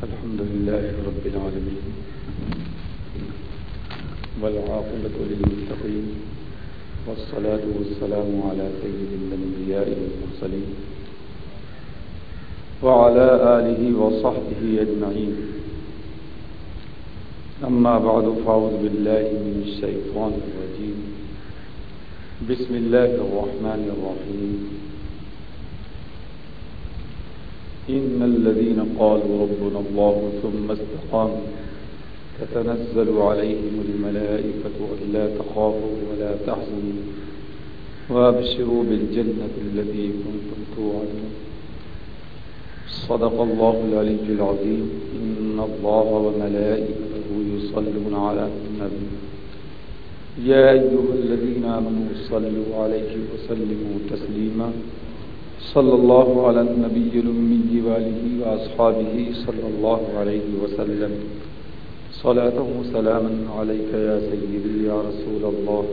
الحمد لله رب العالمين والعاقبة للمتقين والصلاة والسلام على سيد الأنبياء والمرسلين وعلى آله وصحبه أجمعين. أما بعد، فأعوذ بالله من الشيطان الرجيم. بسم الله الرحمن الرحيم. إن الذين قالوا ربنا الله ثم استقاموا تتنزل عليهم الملائكة ألا تخافوا ولا تحزنوا وابشروا بالجنة التي كنتم توعدون. صدق الله العلي العظيم. إن الله وملائكته يصلون على النبي. يا أيها الذين آمنوا صلوا عليه وسلموا تسليما. صلى الله على النبي الأمي واله وأصحابه صلى الله عليه وسلم. صلاة وسلاما عليك يا سيدي يا رسول الله.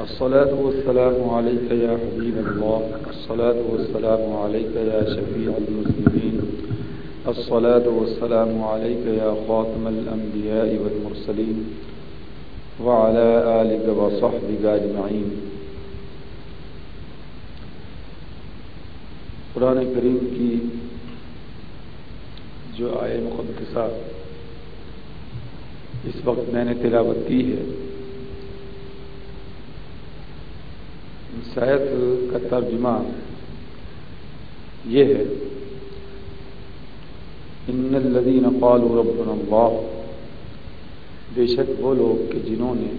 الصلاة والسلام عليك يا حبيب الله. الصلاة والسلام عليك يا شفيع المسلمين. الصلاة والسلام عليك يا خاتم الأنبياء والمرسلين. وعلى آلك وصحبك أجمعين. قرآن کریم کی جو آئے مقدسہ اس وقت میں نے تلاوت کی ہے۔ شاید کا ترجمہ یہ ہے، ان الذین قالوا ربنا اللہ۔ بے شک وہ لوگ کہ جنہوں نے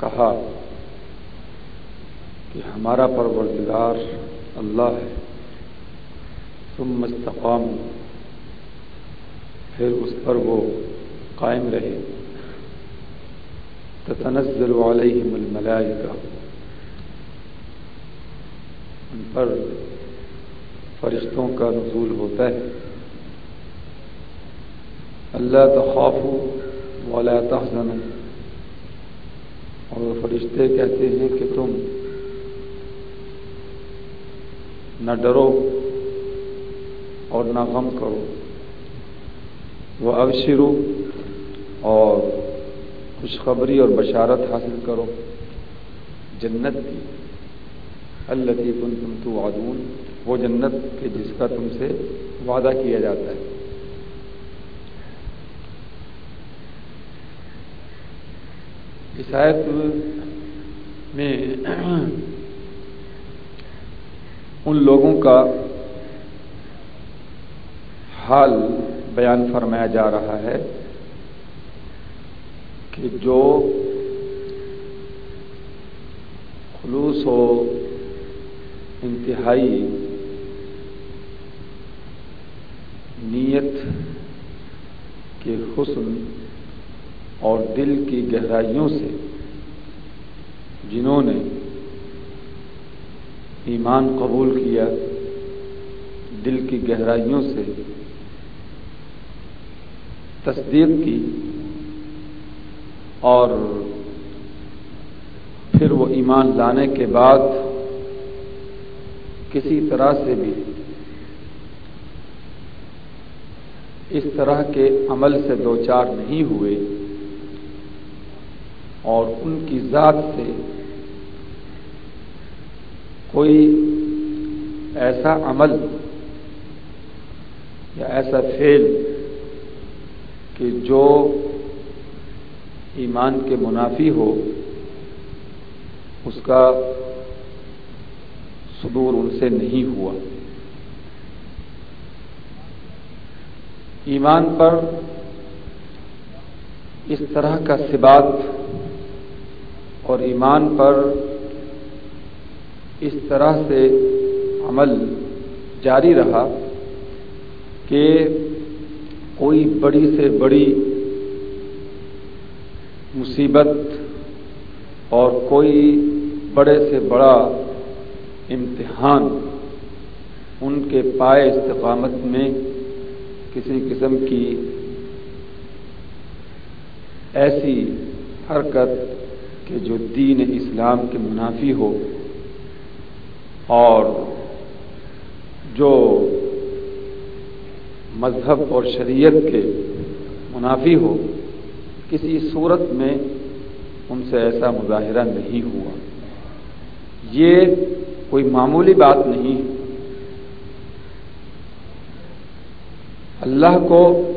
کہا کہ ہمارا پروردگار اللہ ہے۔ ثم استقام۔ پھر اس پر وہ قائم رہے۔ تتنزل علیہم الملائکہ۔ ان پر فرشتوں کا نزول ہوتا ہے۔ اللہ تخاف ولا تحزن اور فرشتے کہتے ہیں کہ تم نہ ڈرو۔ اور نہ غم کرو۔ وہ ابشرو اور خوشخبری اور بشارت حاصل کرو۔ جنت کی۔ اللہ کن تم تو وعدون وہ جنت کے جس کا تم سے وعدہ کیا جاتا ہے۔ عیسائیت میں ان لوگوں کا حال بیان فرمایا جا رہا ہے کہ جو خلوص و انتہائی نیت کے حسن اور دل کی گہرائیوں سے جنہوں نے ایمان قبول کیا، دل کی گہرائیوں سے تصدیق کی اور پھر وہ ایمان لانے کے بعد کسی طرح سے بھی اس طرح کے عمل سے دو چار نہیں ہوئے اور ان کی ذات سے کوئی ایسا عمل یا ایسا فعل کہ جو ایمان کے منافی ہو، اس کا صدور ان سے نہیں ہوا۔ ایمان پر اس طرح کا سبات اور ایمان پر اس طرح سے عمل جاری رہا کہ کوئی بڑی سے بڑی مصیبت اور کوئی بڑے سے بڑا امتحان ان کے پائے استقامت میں کسی قسم کی ایسی حرکت کہ جو دین اسلام کے منافی ہو اور جو مذہب اور شریعت کے منافی ہو، کسی صورت میں ان سے ایسا مظاہرہ نہیں ہوا۔ یہ کوئی معمولی بات نہیں۔ اللہ کو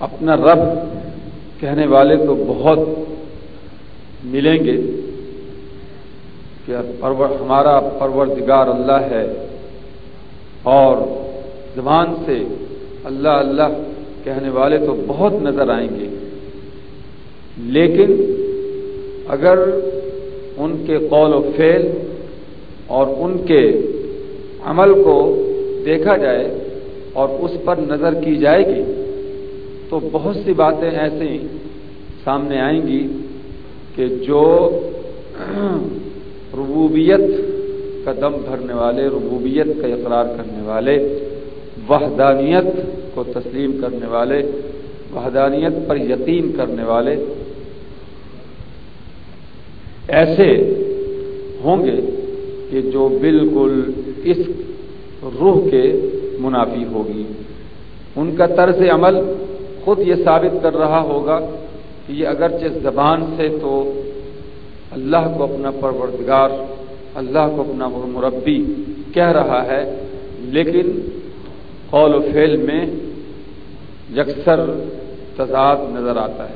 اپنا رب کہنے والے تو بہت ملیں گے کہ پرور، ہمارا پروردگار اللہ ہے اور زبان سے اللہ اللہ کہنے والے تو بہت نظر آئیں گے۔ لیکن اگر ان کے قول و فعل اور ان کے عمل کو دیکھا جائے اور اس پر نظر کی جائے گی، تو بہت سی باتیں ایسی سامنے آئیں گی کہ جو ربوبیت کا دم بھرنے والے، ربوبیت کا اقرار کرنے والے وحدانیت کو تسلیم کرنے والے، وحدانیت پر یقین کرنے والے ایسے ہوں گے کہ جو بالکل اس روح کے منافی ہوگی۔ ان کا طرز عمل خود یہ ثابت کر رہا ہوگا کہ یہ اگرچہ زبان سے تو اللہ کو اپنا پروردگار، اللہ کو اپنا مربی کہہ رہا ہے، لیکن قول و فعل میں یکسر تضاد نظر آتا ہے۔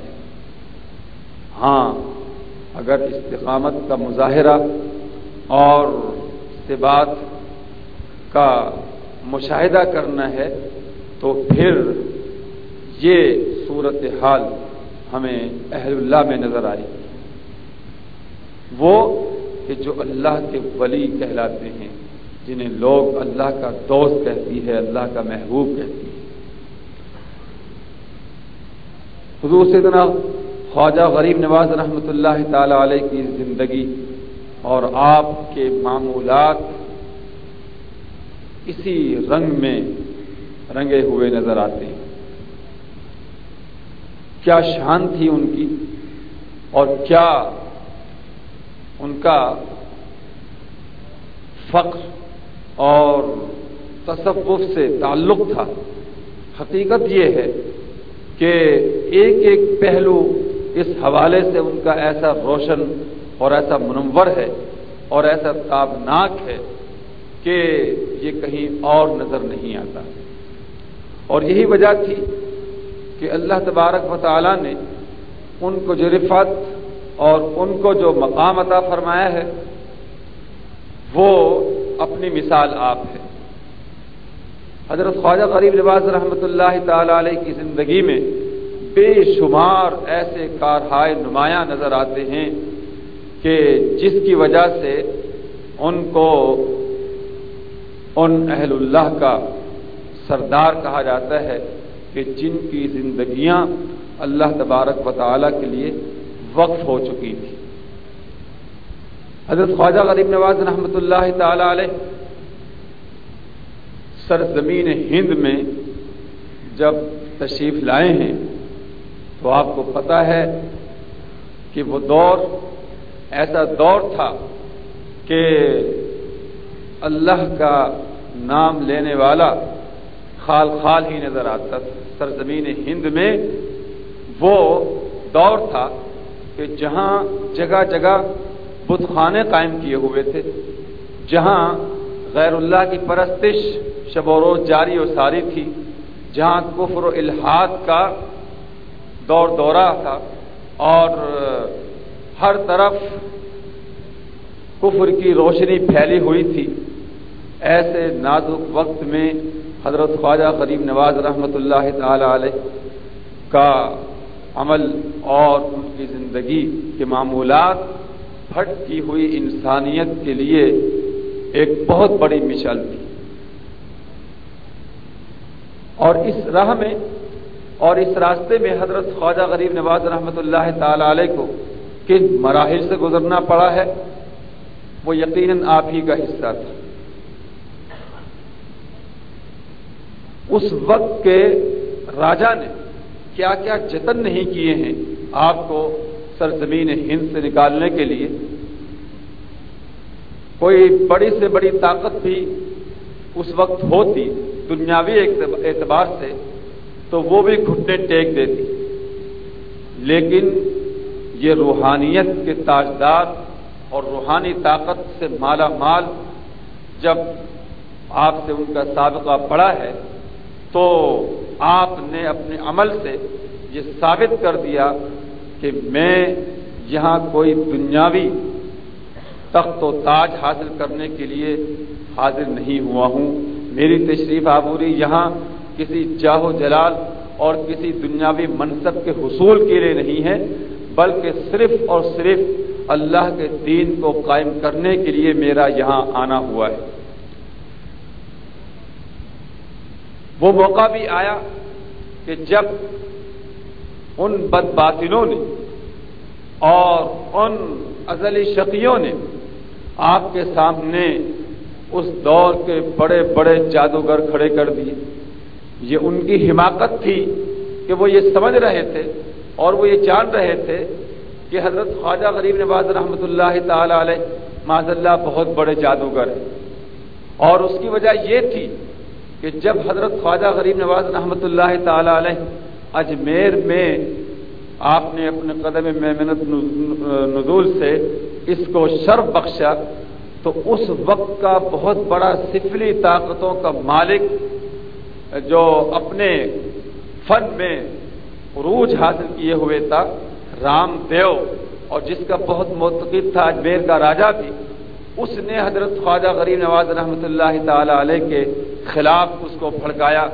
ہاں اگر استقامت کا مظاہرہ اور بات کا مشاہدہ کرنا ہے، تو پھر یہ صورت حال ہمیں اہل اللہ میں نظر آئی۔ وہ کہ جو اللہ کے ولی کہلاتے ہیں۔ جنہیں لوگ اللہ کا دوست کہتی ہے، اللہ کا محبوب کہتی ہے۔ حضور سیدنا خواجہ غریب نواز رحمۃ اللہ تعالی علیہ کی زندگی اور آپ کے معمولات اسی رنگ میں رنگے ہوئے نظر آتے ہیں۔ کیا شان تھی ان کی اور کیا ان کا فخر اور تصوف سے تعلق تھا۔ حقیقت یہ ہے کہ ایک ایک پہلو اس حوالے سے ان کا ایسا روشن اور ایسا منور ہے اور ایسا تابناک ہے کہ یہ کہیں اور نظر نہیں آتا۔ اور یہی وجہ تھی کہ اللہ تبارک و تعالی نے ان کو جو رفت اور ان کو جو مقام عطا فرمایا ہے، وہ اپنی مثال آپ ہے۔ حضرت خواجہ غریب لباس رحمۃ اللہ تعالی علیہ کی زندگی میں بے شمار ایسے کارہائے نمایاں نظر آتے ہیں کہ جس کی وجہ سے ان کو ان اہل اللہ کا سردار کہا جاتا ہے کہ جن کی زندگیاں اللہ تبارک و تعالی کے لیے وقف ہو چکی تھی حضرت خواجہ غریب نواز رحمۃ اللہ تعالی علیہ سرزمین ہند میں جب تشریف لائے ہیں تو آپ کو پتا ہے کہ وہ دور ایسا دور تھا کہ اللہ کا نام لینے والا خال خال ہی نظر آتا تھا۔ سرزمین ہند میں وہ دور تھا کہ جہاں جگہ جگہ بت خانے قائم کیے ہوئے تھے۔ جہاں غیر اللہ کی پرستش شب و روز جاری و ساری تھی، جہاں کفر و الحاد کا دور دورہ تھا، اور ہر طرف کفر کی روشنی پھیلی ہوئی تھی۔ ایسے نازک وقت میں حضرت خواجہ غریب نواز رحمۃ اللہ تعالی علیہ کا عمل اور ان کی زندگی کے معمولات بھٹکی ہوئی انسانیت کے لیے ایک بہت بڑی مثال تھی۔ اور اس راہ میں اور اس راستے میں حضرت خواجہ غریب نواز رحمۃ اللہ تعالی علیہ کو کن مراحل سے گزرنا پڑا ہے، وہ یقیناً آپ ہی کا حصہ تھا۔ اس وقت کے راجا نے کیا کیا جتن نہیں کیے ہیں، آپ کو سرزمین ہند سے نکالنے کے لیے کوئی بڑی سے بڑی طاقت بھی اس وقت ہوتی دنیاوی اعتبار سے تو وہ بھی گھٹنے ٹیک دیتی۔ لیکن یہ روحانیت کے تاجدار اور روحانی طاقت سے مالا مال جب آپ سے ان کا سابقہ پڑا ہے تو آپ نے اپنے عمل سے یہ ثابت کر دیا کہ میں یہاں کوئی دنیاوی تخت و تاج حاصل کرنے کے لیے حاضر نہیں ہوا ہوں۔ میری تشریف آبوری یہاں کسی جاہو جلال اور کسی دنیاوی منصب کے حصول کے لیے نہیں ہے، بلکہ صرف اور صرف اللہ کے دین کو قائم کرنے کے لیے میرا یہاں آنا ہوا ہے۔ وہ موقع بھی آیا کہ جب ان بد باطنوں نے اور ان ازلی شقیوں نے آپ کے سامنے اس دور کے بڑے بڑے جادوگر کھڑے کر دیے۔ یہ ان کی حماقت تھی کہ وہ یہ سمجھ رہے تھے اور وہ یہ جان رہے تھے کہ حضرت خواجہ غریب نواز رحمۃ اللہ تعالی علیہ معذ اللہ بہت بڑے جادوگر ہیں۔ اور اس کی وجہ یہ تھی کہ جب حضرت خواجہ غریب نواز رحمۃ اللہ تعالی علیہ اجمیر میں آپ نے اپنے قدم محنت نزول سے اس کو شرف بخشا، تو اس وقت کا بہت بڑا سفلی طاقتوں کا مالک جو اپنے فن میں عروج حاصل کیے ہوئے تھا، رام دیو، اور جس کا بہت متقد تھا اجمیر کا راجا بھی، اس نے حضرت خواجہ غریب نواز رحمۃ اللہ تعالی علیہ کے خلاف اس کو پھڑکایا،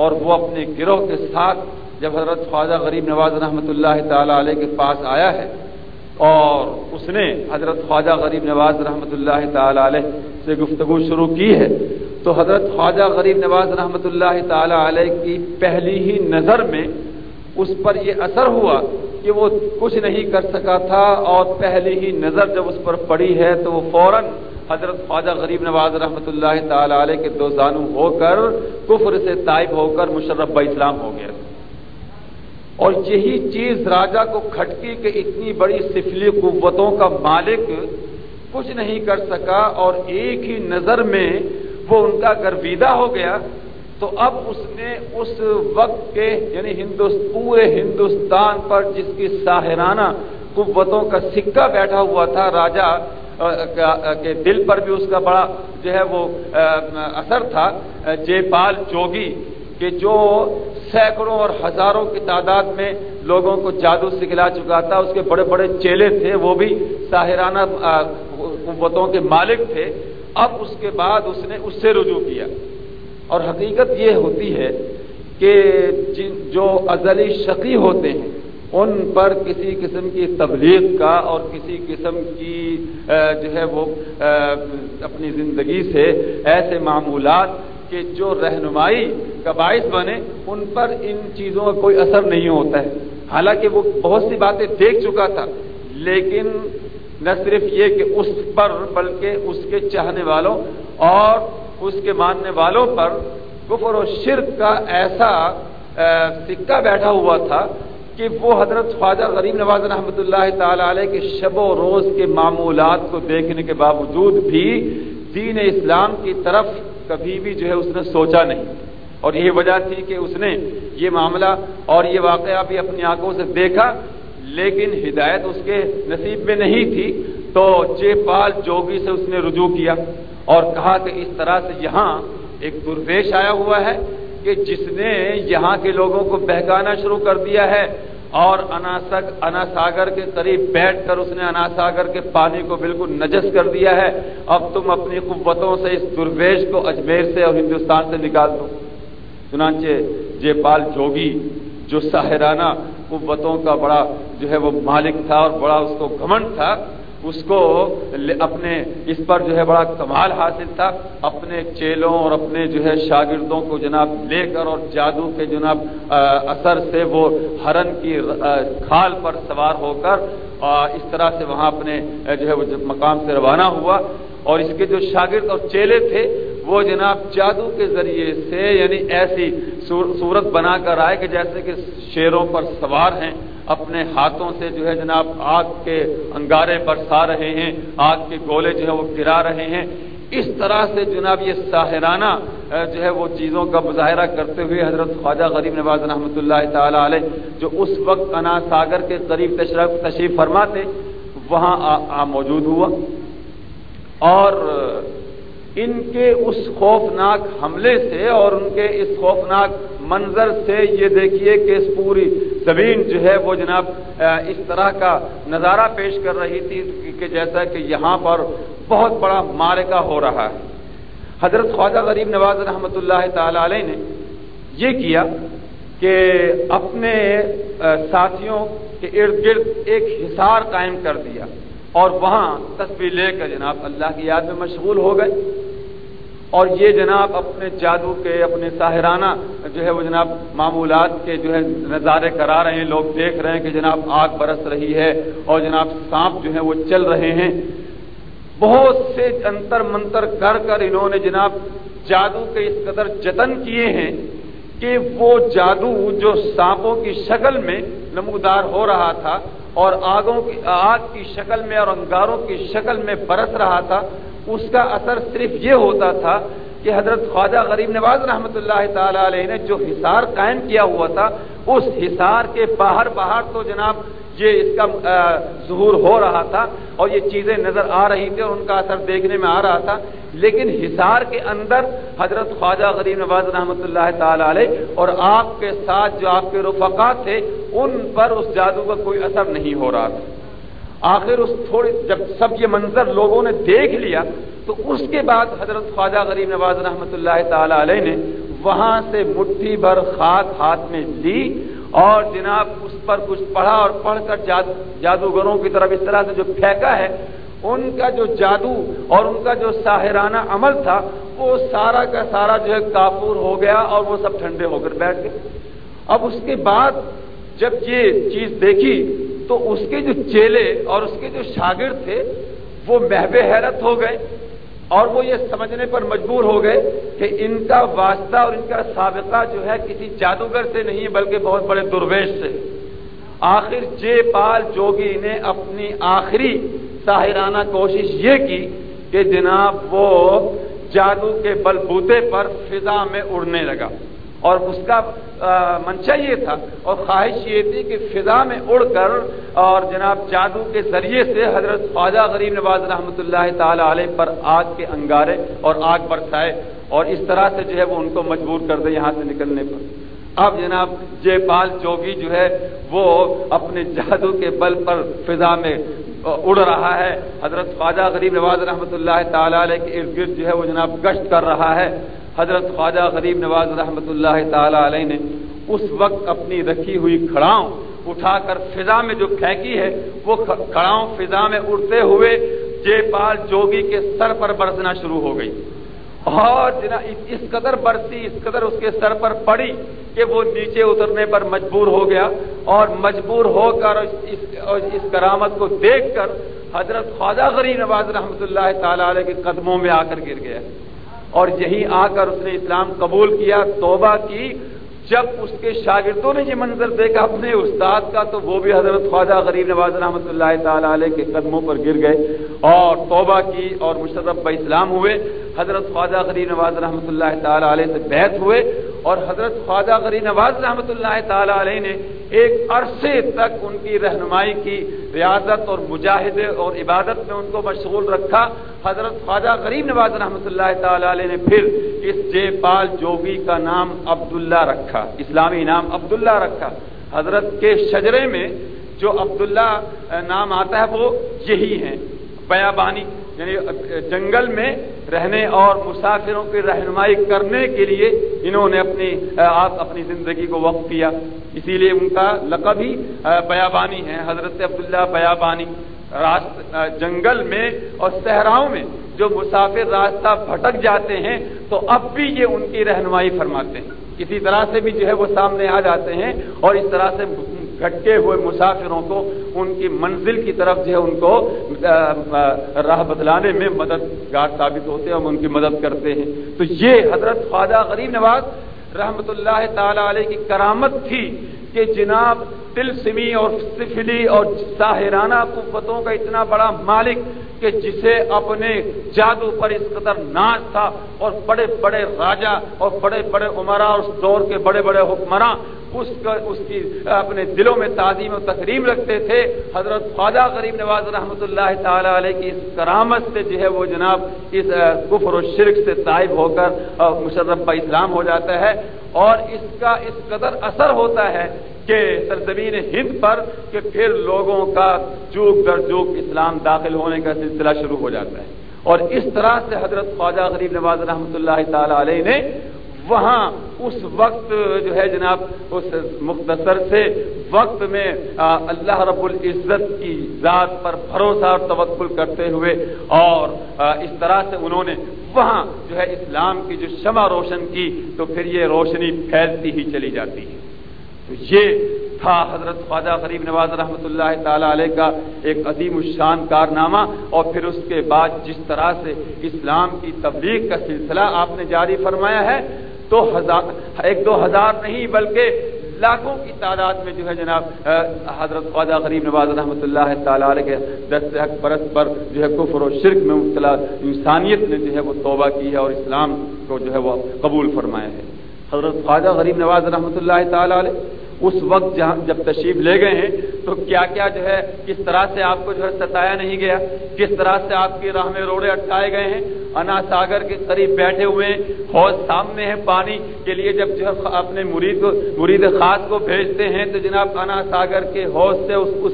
اور وہ اپنے گروہ کے ساتھ جب حضرت خواجہ غریب نواز رحمۃ اللہ تعالی علیہ کے پاس آیا ہے اور اس نے حضرت خواجہ غریب نواز رحمۃ اللہ تعالی علیہ سے گفتگو شروع کی ہے، تو حضرت خواجہ غریب نواز رحمۃ اللہ تعالی علیہ کی پہلی ہی نظر میں اس پر یہ اثر ہوا کہ وہ کچھ نہیں کر سکا تھا اور پہلی ہی نظر جب اس پر پڑی ہے تو وہ فوراً حضرت خواجہ غریب نواز رحمۃ اللہ تعالی علیہ کے دو زانو ہو کر کفر سے طائب ہو کر مشرف اسلام ہو گیا۔ اور یہی چیز راجا کو کھٹکی کہ اتنی بڑی سفلی قوتوں کا مالک کچھ نہیں کر سکا اور ایک ہی نظر میں وہ ان کا گرویدہ ہو گیا، تو اب اس نے اس وقت کے یعنی ہندوست پورے ہندوستان پر جس کی ساحرانہ قوتوں کا سکہ بیٹھا ہوا تھا راجا کے دل پر بھی اس کا بڑا جو ہے وہ اثر تھا جے پال جوگی کہ جو سینکڑوں اور ہزاروں کی تعداد میں لوگوں کو جادو سکھلا چکا تھا، اس کے بڑے بڑے چیلے تھے، وہ بھی ساحرانہ قوتوں کے مالک تھے۔ اب اس کے بعد اس نے اس سے رجوع کیا۔ اور حقیقت یہ ہوتی ہے کہ جن، جو ازلی شقی ہوتے ہیں، ان پر کسی قسم کی تبلیغ کا اور کسی قسم کی جو ہے وہ اپنی زندگی سے ایسے معمولات کہ جو رہنمائی کا باعث بنے، ان پر ان چیزوں کا کوئی اثر نہیں ہوتا ہے۔ حالانکہ وہ بہت سی باتیں دیکھ چکا تھا، لیکن نہ صرف یہ کہ اس پر، بلکہ اس کے چاہنے والوں اور اس کے ماننے والوں پر کفر و شرک کا ایسا سکہ بیٹھا ہوا تھا کہ وہ حضرت خواجہ غریب نواز رحمۃ اللہ تعالی علیہ کے شب و روز کے معمولات کو دیکھنے کے باوجود بھی دین اسلام کی طرف کبھی بھی جو ہے اس نے سوچا نہیں۔ اور یہ وجہ تھی کہ اس نے یہ معاملہ اور یہ واقعہ بھی اپنی آنکھوں سے دیکھا، لیکن ہدایت اس کے نصیب میں نہیں تھی۔ تو جے پال جوگی سے اس نے رجوع کیا اور کہا کہ اس طرح سے یہاں ایک درویش آیا ہوا ہے کہ جس نے یہاں کے لوگوں کو بہکانا شروع کر دیا ہے اور انا ساگر کے قریب بیٹھ کر اس نے انا ساگر کے پانی کو بالکل نجس کر دیا ہے۔ اب تم اپنی قوتوں سے اس درویش کو اجمیر سے اور ہندوستان سے نکال دو۔ چنانچہ جے پال جوگی جو ساحرانہ قوتوں کا بڑا جو ہے وہ مالک تھا اور بڑا اس کو گھمنڈ تھا، اس کو اپنے اس پر جو ہے بڑا کمال حاصل تھا، اپنے چیلوں اور اپنے جو ہے شاگردوں کو جناب لے کر اور جادو کے جناب اثر سے وہ ہرن کی کھال پر سوار ہو کر اس طرح سے وہاں اپنے جو ہے وہ مقام سے روانہ ہوا۔ اور اس کے جو شاگرد اور چیلے تھے وہ جناب جادو کے ذریعے سے یعنی ایسی صورت بنا کر آئے کہ جیسے کہ شیروں پر سوار ہیں، اپنے ہاتھوں سے جو ہے جناب آگ کے انگارے برسا رہے ہیں، آگ کے گولے جو ہے وہ گرا رہے ہیں۔ اس طرح سے جناب یہ ساحرانہ جو ہے وہ چیزوں کا مظاہرہ کرتے ہوئے حضرت خواجہ غریب نواز رحمۃ اللہ تعالی علیہ، جو اس وقت انا ساگر کے قریب تشریف فرماتے، وہاں آ موجود ہوا۔ اور ان کے اس خوفناک حملے سے اور ان کے اس خوفناک منظر سے یہ دیکھیے کہ اس پوری زمین جو ہے وہ جناب اس طرح کا نظارہ پیش کر رہی تھی کہ جیسا کہ یہاں پر بہت بڑا مارکا ہو رہا ہے۔ حضرت خواجہ غریب نواز رحمۃ اللہ تعالی علیہ نے یہ کیا کہ اپنے ساتھیوں کے ارد گرد ایک حصار قائم کر دیا اور وہاں تصویر لے کر جناب اللہ کی یاد میں مشغول ہو گئے۔ اور یہ جناب اپنے جادو کے، اپنے ساحرانہ جو ہے وہ جناب معمولات کے جو ہے نظارے کرا رہے ہیں، لوگ دیکھ رہے ہیں کہ جناب آگ برس رہی ہے اور جناب سانپ جو ہے وہ چل رہے ہیں۔ بہت سے انتر منتر کر کر انہوں نے جناب جادو کے اس قدر جتن کیے ہیں کہ وہ جادو جو سانپوں کی شکل میں نمودار ہو رہا تھا اور آگوں کی، آگ کی شکل میں اور انگاروں کی شکل میں برس رہا تھا اس کا اثر صرف یہ ہوتا تھا کہ حضرت خواجہ غریب نواز رحمۃ اللہ تعالی علیہ نے جو حصار قائم کیا ہوا تھا، اس حصار کے باہر باہر تو جناب یہ اس کا ظہور ہو رہا تھا اور یہ چیزیں نظر آ رہی تھی اور ان کا اثر دیکھنے میں آ رہا تھا۔ لیکن حصار کے اندر حضرت خواجہ غریب نواز رحمۃ اللہ تعالی علیہ اور آپ کے ساتھ جو آپ کے رفقات تھے، ان پر اس جادو کا کوئی اثر نہیں ہو رہا تھا۔ آخر اس تھوڑے جب سب یہ منظر لوگوں نے دیکھ لیا، تو اس کے بعد حضرت خواجہ غریب نواز رحمۃ اللہ تعالی علیہ نے وہاں سے مٹھی بھر خاک ہاتھ میں لی اور جناب اس پر کچھ پڑھا اور پڑھ کر جادوگروں کی طرف اس طرح سے جو پھینکا ہے، ان کا جو جادو اور ان کا جو ساحرانہ عمل تھا، وہ سارا کا سارا جو ہے کافور ہو گیا اور وہ سب ٹھنڈے ہو کر بیٹھ گئے۔ اب اس کے بعد جب یہ چیز دیکھی تو اس کے جو چیلے اور اس کے جو شاگرد تھے، وہ محب حیرت ہو گئے اور وہ یہ سمجھنے پر مجبور ہو گئے کہ ان کا واسطہ اور ان کا سابقہ جو ہے کسی جادوگر سے نہیں، بلکہ بہت بڑے درویش سے۔ آخر جے پال جوگی نے اپنی آخری ساحرانہ کوشش یہ کی کہ جناب وہ جادو کے بل بوتے پر فضا میں اڑنے لگا۔ اور اس کا منشا یہ تھا اور خواہش یہ تھی کہ فضا میں اڑ کر اور جناب جادو کے ذریعے سے حضرت خواجہ غریب نواز رحمۃ اللہ تعالی علیہ پر آگ کے انگارے اور آگ برسائے اور اس طرح سے جو ہے وہ ان کو مجبور کر دے یہاں سے نکلنے پر۔ اب جناب جے پال جوگی جو ہے وہ اپنے جادو کے بل پر فضا میں اڑ رہا ہے۔ حضرت خواجہ غریب نواز رحمۃ اللہ تعالی علیہ کے ارد گرد جو ہے وہ جناب گشت کر رہا ہے۔ حضرت خواجہ غریب نواز رحمۃ اللہ تعالی علیہ نے اس وقت اپنی رکھی ہوئی کھڑاؤں اٹھا کر فضا میں جو پھینکی ہے، وہ کھڑاؤں فضا میں اڑتے ہوئے جے پال جوگی کے سر پر برسنا شروع ہو گئی۔ اور اس قدر برسی، اس قدر اس کے سر پر پڑی کہ وہ نیچے اترنے پر مجبور ہو گیا اور مجبور ہو کر اس کرامت کو دیکھ کر حضرت خواجہ غری نواز رحمۃ اللہ تعالی علیہ کے قدموں میں آ کر گر گیا اور یہی آ کر اس نے اسلام قبول کیا، توبہ کی جب اس کے شاگردوں نے یہ منظر دیکھا اپنے استاد کا، تو وہ بھی حضرت خواجہ غریب نواز رحمۃ اللہ تعالی علیہ کے قدموں پر گر گئے اور توبہ کی اور مشرف ب اسلام ہوئے۔ حضرت خواجہ غریب نواز رحمۃ اللہ تعالی علیہ سے بیت ہوئے اور حضرت خواجہ غریب نواز رحمۃ اللہ تعالی علیہ نے ایک عرصے تک ان کی رہنمائی کی، ریاضت اور مجاہدے اور عبادت میں ان کو مشغول رکھا۔ حضرت خواجہ غریب نواز رحمۃ اللہ تعالی علیہ نے پھر اس جے پال جوگی کا نام عبداللہ رکھا، اسلامی نام عبداللہ رکھا۔ حضرت کے شجرے میں جو عبداللہ نام آتا ہے وہ یہی ہیں، بیابانی یعنی جنگل میں رہنے اور مسافروں کی رہنمائی کرنے کے لیے انہوں نے اپنی آپ اپنی زندگی کو وقف کیا۔ اسی لیے ان کا لقب ہی بیابانی ہے، حضرت عبداللہ بیابانی۔ جنگل میں اور صحراؤں میں جو مسافر راستہ بھٹک جاتے ہیں، تو اب بھی یہ ان کی رہنمائی فرماتے ہیں۔ کسی طرح سے بھی جو ہے وہ سامنے آ جاتے ہیں اور اس طرح سے گھٹکے ہوئے مسافروں کو ان کی منزل کی طرف جو ہے ان کو راہ بدلانے میں مددگار ثابت ہوتے ہیں اور ان کی مدد کرتے ہیں۔ تو یہ حضرت خواجہ غریب نواز رحمت اللہ تعالی علیہ کی کرامت تھی کہ جناب تلسمی اور سفلی اور ساحرانہ قوتوں کا اتنا بڑا مالک کہ جسے اپنے جادو پر اس قدر ناز تھا اور بڑے بڑے راجا اور بڑے بڑے عمرا اور اس دور کے بڑے بڑے حکمراں اس کا اس کی اپنے دلوں میں تعظیم و تقریم رکھتے تھے۔ حضرت خواجہ غریب نواز رحمۃ اللہ تعالی علیہ کی اس کرامت سے جو ہے وہ جناب اس کفر و شرک سے طائب ہو کر مشرف اسلام ہو جاتا ہے اور اس کا اس قدر اثر ہوتا ہے کہ سرزمین ہند پر کہ پھر لوگوں کا جوک در جوک اسلام داخل ہونے کا سلسلہ شروع ہو جاتا ہے۔ اور اس طرح سے حضرت خواجہ غریب نواز رحمۃ اللہ تعالی علیہ نے وہاں اس وقت جو ہے جناب اس مختصر سے وقت میں اللہ رب العزت کی ذات پر بھروسہ اور توکل کرتے ہوئے اور اس طرح سے انہوں نے وہاں جو ہے اسلام کی جو شمع روشن کی تو پھر یہ روشنی پھیلتی ہی چلی جاتی ہے۔ تو یہ تھا حضرت خواجہ غریب نواز رحمۃ اللہ تعالی علیہ کا ایک عظیم الشان کارنامہ اور پھر اس کے بعد جس طرح سے اسلام کی تبلیغ کا سلسلہ آپ نے جاری فرمایا ہے تو ہزار ایک دو ہزار نہیں بلکہ لاکھوں کی تعداد میں جو ہے جناب حضرت خواجہ غریب نواز رحمۃ اللہ تعالیٰ علیہ کے دست حق برس پر جو ہے کفر و شرک میں مبتلا انسانیت نے جو ہے وہ توبہ کی ہے اور اسلام کو جو ہے وہ قبول فرمایا ہے۔ حضرت خواجہ غریب نواز رحمۃ اللہ تعالی علیہ اس وقت جہاں جب تشریف لے گئے ہیں تو کیا کیا جو ہے کس طرح سے آپ کو جو ہے ستایا نہیں گیا؟ کس طرح سے آپ کی راہ میں روڑے اٹھائے گئے ہیں؟ انا ساگر کے قریب بیٹھے ہوئے ہیں حوض سامنے ہے پانی کے لیے جب جو ہے اپنے مرید کو مرید خاص کو بھیجتے ہیں تو جناب انا ساگر کے حوض سے اس اس,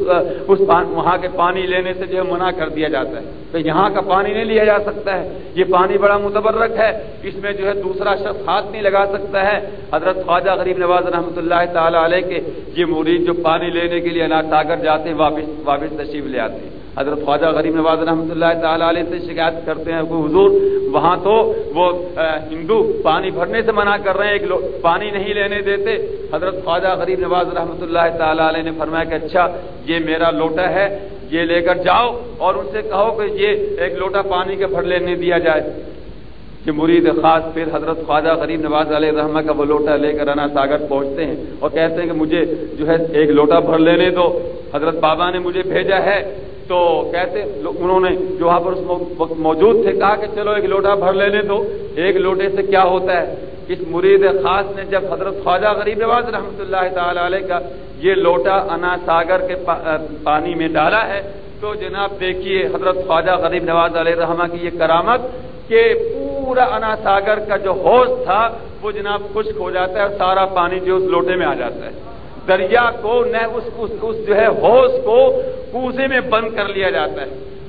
اس وہاں کے پانی لینے سے جو ہے منع کر دیا جاتا ہے۔ تو یہاں کا پانی نہیں لیا جا سکتا ہے۔ یہ پانی بڑا متبرک ہے۔ اس میں جو ہے دوسرا شخص ہاتھ نہیں لگا سکتا ہے۔ حضرت خواجہ غریب نواز رحمۃ اللہ تعالیٰ علیہ کے یہ مرید جو پانی لینے کے لیے انا ساگر جاتے ہیں، واپس واپس تشریف لے آتے ہیں۔ حضرت خواجہ غریب نواز رحمۃ اللہ تعالیٰ علیہ سے شکایت کرتے ہیں۔ کہ حضور، وہاں تو وہ ہندو پانی بھرنے سے منع کر رہے ہیں، ایک لوگ پانی نہیں لینے دیتے۔ حضرت خواجہ غریب نواز رحمۃ اللہ تعالیٰ علیہ نے فرمایا کہ اچھا یہ میرا لوٹا ہے، یہ لے کر جاؤ اور ان سے کہو کہ یہ ایک لوٹا پانی کے بھر لینے دیا جائے۔ کہ مرید خاص پھر حضرت خواجہ غریب نواز علیہ رحمہ کا وہ لوٹا لے کر انا ساگر پہنچتے ہیں اور کہتے ہیں کہ مجھے جو ہے ایک لوٹا بھر لینے دو۔ حضرت بابا نے مجھے بھیجا ہے۔ تو کہتے انہوں نے جو وہاں پر اس وقت موجود تھے، کہا کہ چلو ایک لوٹا بھر لینے دو۔ ایک لوٹے سے کیا ہوتا ہے؟ اس مرید خاص نے جب حضرت خواجہ غریب نواز رحمۃ اللہ تعالی علیہ کا یہ لوٹا انا ساگر کے پانی میں ڈالا ہے، تو جناب دیکھیے حضرت خواجہ غریب نواز علیہ رحمہ کی یہ کرامت کہ پورا انا ساگر کا جو حوض تھا وہ جناب خشک ہو جاتا ہے اور سارا پانی جو اس لوٹے میں آ جاتا ہے۔ دریا کو نہ اس, اس, اس جو ہے حوض کو کوزے میں بند کر لیا جاتا ہے۔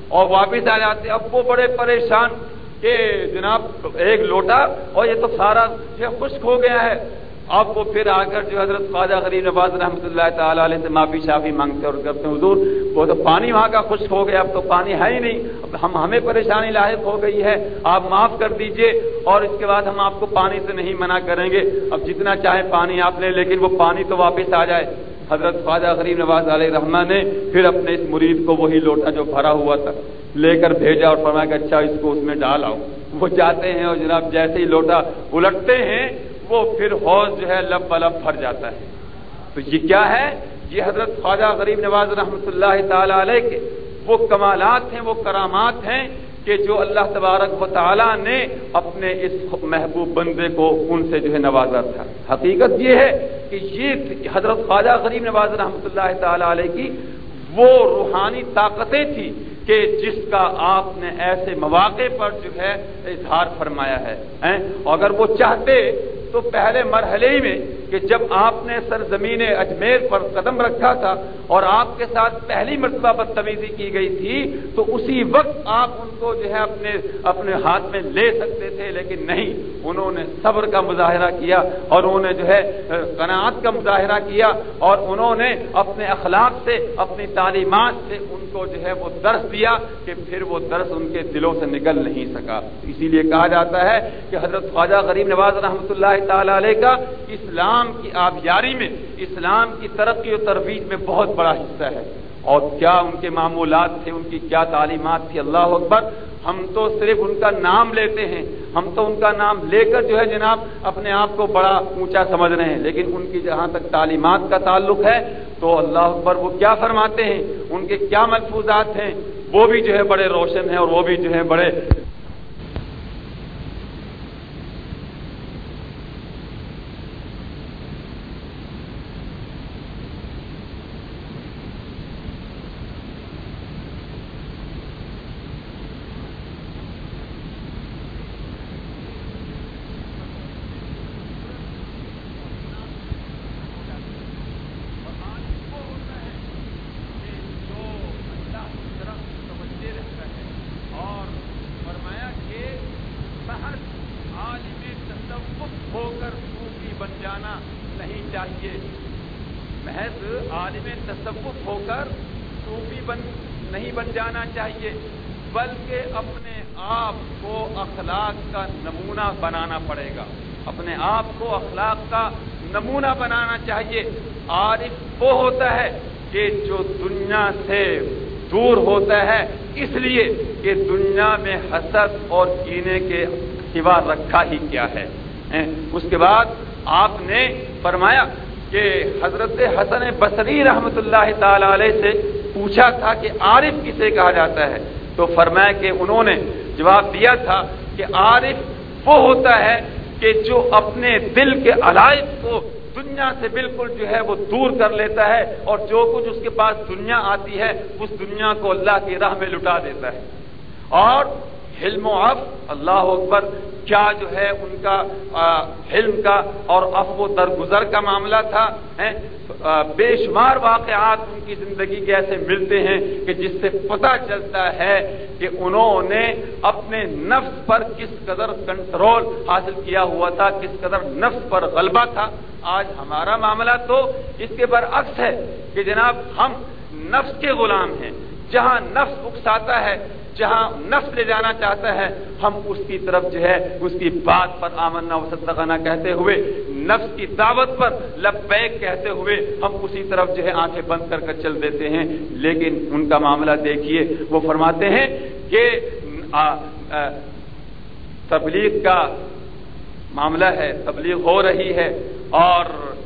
اور واپس آ جاتے اب وہ بڑے پریشان کہ جناب ایک لوٹا اور یہ تو سارا جو خشک ہو گیا ہے۔ اب وہ پھر آ کر جو حضرت خواجہ غریب نواز رحمۃ اللہ تعالیٰ علیہ سے معافی شافی مانگتے اور کرتے ہیں، حضور، وہ تو پانی وہاں کا خشک ہو گیا، اب تو پانی ہے ہی نہیں، اب ہم ہمیں پریشانی لاحق ہو گئی ہے، آپ معاف کر دیجیے اور اس کے بعد ہم آپ کو پانی سے نہیں منع کریں گے۔ اب جتنا چاہے پانی آپ لیں، لیکن وہ پانی تو واپس آ جائے۔ حضرت خواجہ غریب نواز علیہ رحمان نے پھر اپنے اس مرید کو وہی لوٹا جو بھرا ہوا تھا، لے کر بھیجا اور فرمایا کہ اچھا اس کو اس میں ڈال آؤ۔ وہ جاتے ہیں اور جناب جیسے ہی لوٹا، الٹتے ہیں وہ پھر حوض جو ہے لب بلب بھر جاتا ہے۔ تو یہ کیا ہے؟ یہ حضرت خواجہ غریب نواز رحمۃ اللہ تعالی علیہ کے وہ کمالات ہیں، وہ کرامات ہیں کہ جو اللہ تبارک و تعالیٰ نے اپنے اس محبوب بندے کو ان سے جو ہے نوازا تھا۔ حقیقت یہ ہے کہ یہ حضرت خواجہ غریب نواز رحمۃ اللہ تعالی علیہ کی وہ روحانی طاقتیں تھیں کہ جس کا آپ نے ایسے مواقع پر جو ہے اظہار فرمایا ہے۔ اگر وہ چاہتے تو پہلے مرحلے ہی میں کہ جب آپ نے سرزمین اجمیر پر قدم رکھا تھا اور آپ کے ساتھ پہلی مرتبہ بدتمیزی کی گئی تھی، تو اسی وقت آپ ان کو جو ہے اپنے اپنے ہاتھ میں لے سکتے تھے، لیکن نہیں، انہوں نے صبر کا مظاہرہ کیا اور انہوں نے جو ہے قناعت کا مظاہرہ کیا اور انہوں نے اپنے اخلاق سے، اپنی تعلیمات سے ان کو جو ہے وہ درس دیا کہ پھر وہ درس ان کے دلوں سے نکل نہیں سکا۔ اسی لیے کہا جاتا ہے کہ حضرت خواجہ غریب نواز رحمۃ اللہ تعالی علیہ کا اسلام کی آبیاری میں، اسلام کی ترقی و ترویج میں بہت بڑا حصہ ہے۔ اور کیا ان کے معمولات تھے، ان کی کیا تعلیمات تھی؟ اللہ اکبر، ہم تو صرف ان کا نام لیتے ہیں۔ ہم تو ان کا نام لے کر جو ہے جناب اپنے آپ کو بڑا اونچا سمجھ رہے ہیں۔ لیکن ان کی جہاں تک تعلیمات کا تعلق ہے، تو اللہ اکبر وہ کیا فرماتے ہیں؟ ان کے کیا ملفوظات ہیں؟ وہ بھی جو ہے بڑے روشن ہیں اور وہ بھی جو ہے بڑے ہو کر صوفی بن جانا نہیں چاہیے۔ محض عالم تصوف ہو کر صوفی بن نہیں بن جانا چاہیے، بلکہ اپنے آپ کو اخلاق کا نمونہ بنانا پڑے گا۔ اپنے آپ کو اخلاق کا نمونہ بنانا چاہیے۔ عارف وہ ہوتا ہے کہ جو دنیا سے دور ہوتا ہے، اس لیے کہ دنیا میں حسد اور کینے کے سوا رکھا ہی کیا ہے۔ اس کے بعد آپ نے فرمایا کہ حضرت حسن بصری رحمت اللہ تعالی علیہ سے پوچھا تھا کہ عارف کسے کہا جاتا ہے؟ تو فرمایا کہ انہوں نے جواب دیا تھا کہ عارف وہ ہوتا ہے کہ جو اپنے دل کے علائق کو دنیا سے بالکل جو ہے وہ دور کر لیتا ہے اور جو کچھ اس کے پاس دنیا آتی ہے، اس دنیا کو اللہ کی راہ میں لٹا دیتا ہے۔ اور حلم و اف اللہ اکبر، کیا جو ہے ان کا حلم کا اور اف و درگزر کا معاملہ تھا بے شمار واقعات ان کی زندگی کے ایسے ملتے ہیں کہ جس سے پتہ چلتا ہے کہ انہوں نے اپنے نفس پر کس قدر کنٹرول حاصل کیا ہوا تھا، کس قدر نفس پر غلبہ تھا۔ آج ہمارا معاملہ تو اس کے برعکس ہے کہ جناب، ہم نفس کے غلام ہیں۔ جہاں نفس اکساتا ہے جہاں نفس لے جانا چاہتا ہے، ہم اس کی طرف جو ہے، اس کی بات پر آمنا وسطنا کہتے ہوئے، نفس کی دعوت پر لبیک کہتے ہوئے، ہم اسی طرف جو ہے آنکھیں بند کر کر چل دیتے ہیں۔ لیکن ان کا معاملہ دیکھیے، وہ فرماتے ہیں کہ، آ آ، تبلیغ کا معاملہ ہے، تبلیغ ہو رہی ہے اور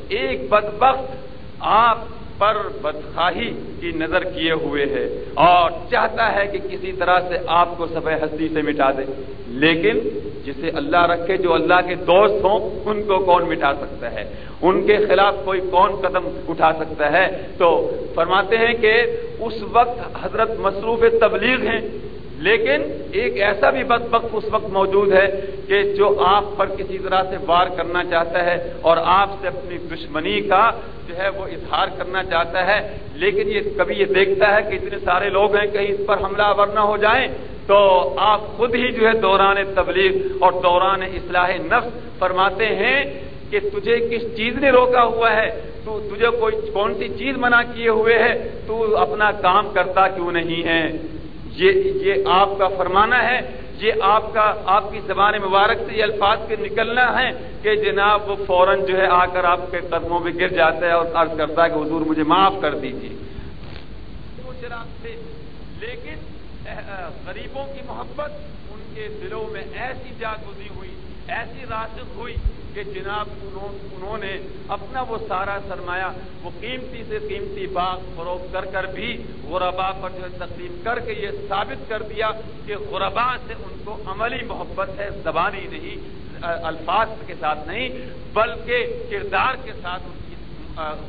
ایک بدبخت آپ پر بدخواہی کی نظر کیے ہوئے ہے اور چاہتا ہے کہ کسی طرح سے آپ کو سب ہستی سے مٹا دے۔ لیکن جسے اللہ رکھے، جو اللہ کے دوست ہوں، ان کو کون مٹا سکتا ہے؟ ان کے خلاف کوئی کون قدم اٹھا سکتا ہے؟ تو فرماتے ہیں کہ اس وقت حضرت مصروف تبلیغ ہیں۔ لیکن ایک ایسا بھی بد وقت اس وقت موجود ہے کہ جو آپ پر کسی طرح سے وار کرنا چاہتا ہے اور آپ سے اپنی دشمنی کا جو ہے وہ اظہار کرنا چاہتا ہے، لیکن یہ کبھی یہ دیکھتا ہے کہ اتنے سارے لوگ ہیں کہیں اس پر حملہ ورنہ ہو جائیں، تو آپ خود ہی جو ہے دوران تبلیغ اور دوران اصلاح نفس فرماتے ہیں کہ تجھے کس چیز نے روکا ہوا ہے؟ تو تجھے کوئی کون سی چیز منع کیے ہوئے ہے؟ تو اپنا کام کرتا کیوں نہیں ہے؟ یہ یہ آپ کا فرمانا ہے، یہ آپ کا، آپ کی زبان مبارک سے یہ الفاظ کے نکلنا ہے کہ جناب وہ فوراً جو ہے آ کر آپ کے قدموں میں گر جاتا ہے اور عرض کرتا ہے کہ حضور مجھے معاف کر دیجیے لیکن غریبوں کی محبت ان کے دلوں میں ایسی جاگزی ہوئی ایسی راسک ہوئی کہ جناب انہوں نے اپنا وہ سارا سرمایہ، وہ قیمتی سے قیمتی باغ فروخت کر کر بھی غربا پر جو ہے تقسیم کر کے یہ ثابت کر دیا کہ غربا سے ان کو عملی محبت ہے، زبانی نہیں، الفاظ کے ساتھ نہیں، بلکہ کردار کے ساتھ ان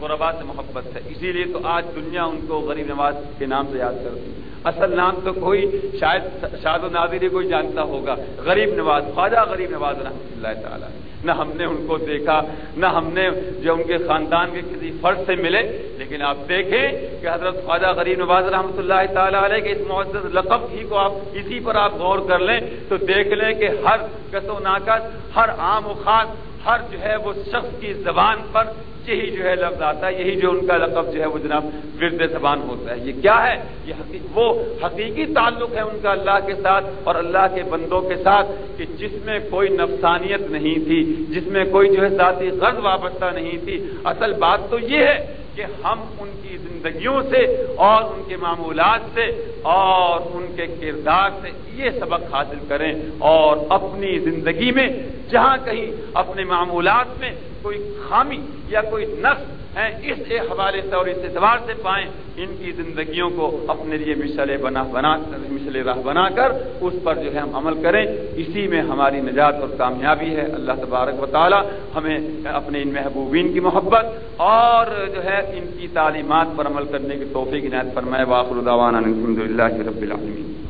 غربا سے محبت ہے۔ اسی لیے تو آج دنیا ان کو غریب نواز کے نام سے یاد کرتی اصل نام تو کوئی شاید شاد و نادری کوئی جانتا ہوگا۔ غریب نواز، خواجہ غریب نواز رحمۃ اللہ تعالیٰ۔ نہ ہم نے ان کو دیکھا، نہ ہم نے جو ان کے خاندان کے کسی فرد سے ملے، لیکن آپ دیکھیں کہ حضرت خواجہ غریب نواز رحمۃ اللہ تعالیٰ علیہ کے اس معزز لقب ہی کو آپ اسی پر آپ غور کر لیں تو دیکھ لیں کہ ہر کس و ناقص، ہر عام و خاص ہر جو ہے وہ شخص کی زبان پر یہی جو ہے لفظ آتا ہے، یہی جو ان کا لقب جو ہے وہ جناب ورد زبان ہوتا ہے۔ یہ کیا ہے؟ یہ وہ حقیقی تعلق ہے ان کا اللہ کے ساتھ اور اللہ کے بندوں کے ساتھ کہ جس میں کوئی نفسانیت نہیں تھی، جس میں کوئی جو ہے ذاتی غرض وابستہ نہیں تھی۔ اصل بات تو یہ ہے کہ ہم ان کی زندگیوں سے اور ان کے معمولات سے اور ان کے کردار سے یہ سبق حاصل کریں اور اپنی زندگی میں جہاں کہیں اپنے معمولات میں کوئی خامی یا کوئی نقص ہے اس حوالے سے اور اس اعتبار سے پائیں، ان کی زندگیوں کو اپنے لیے مشلے بنا بنا مشل راہ بنا کر اس پر جو ہے ہم عمل کریں۔ اسی میں ہماری نجات اور کامیابی ہے۔ اللہ تبارک و تعالی ہمیں اپنے ان محبوبین کی محبت اور جو ہے ان کی تعلیمات پر عمل کرنے کی توفیق عنایت فرمائے۔ واخر الحمد للہ رب العالمین۔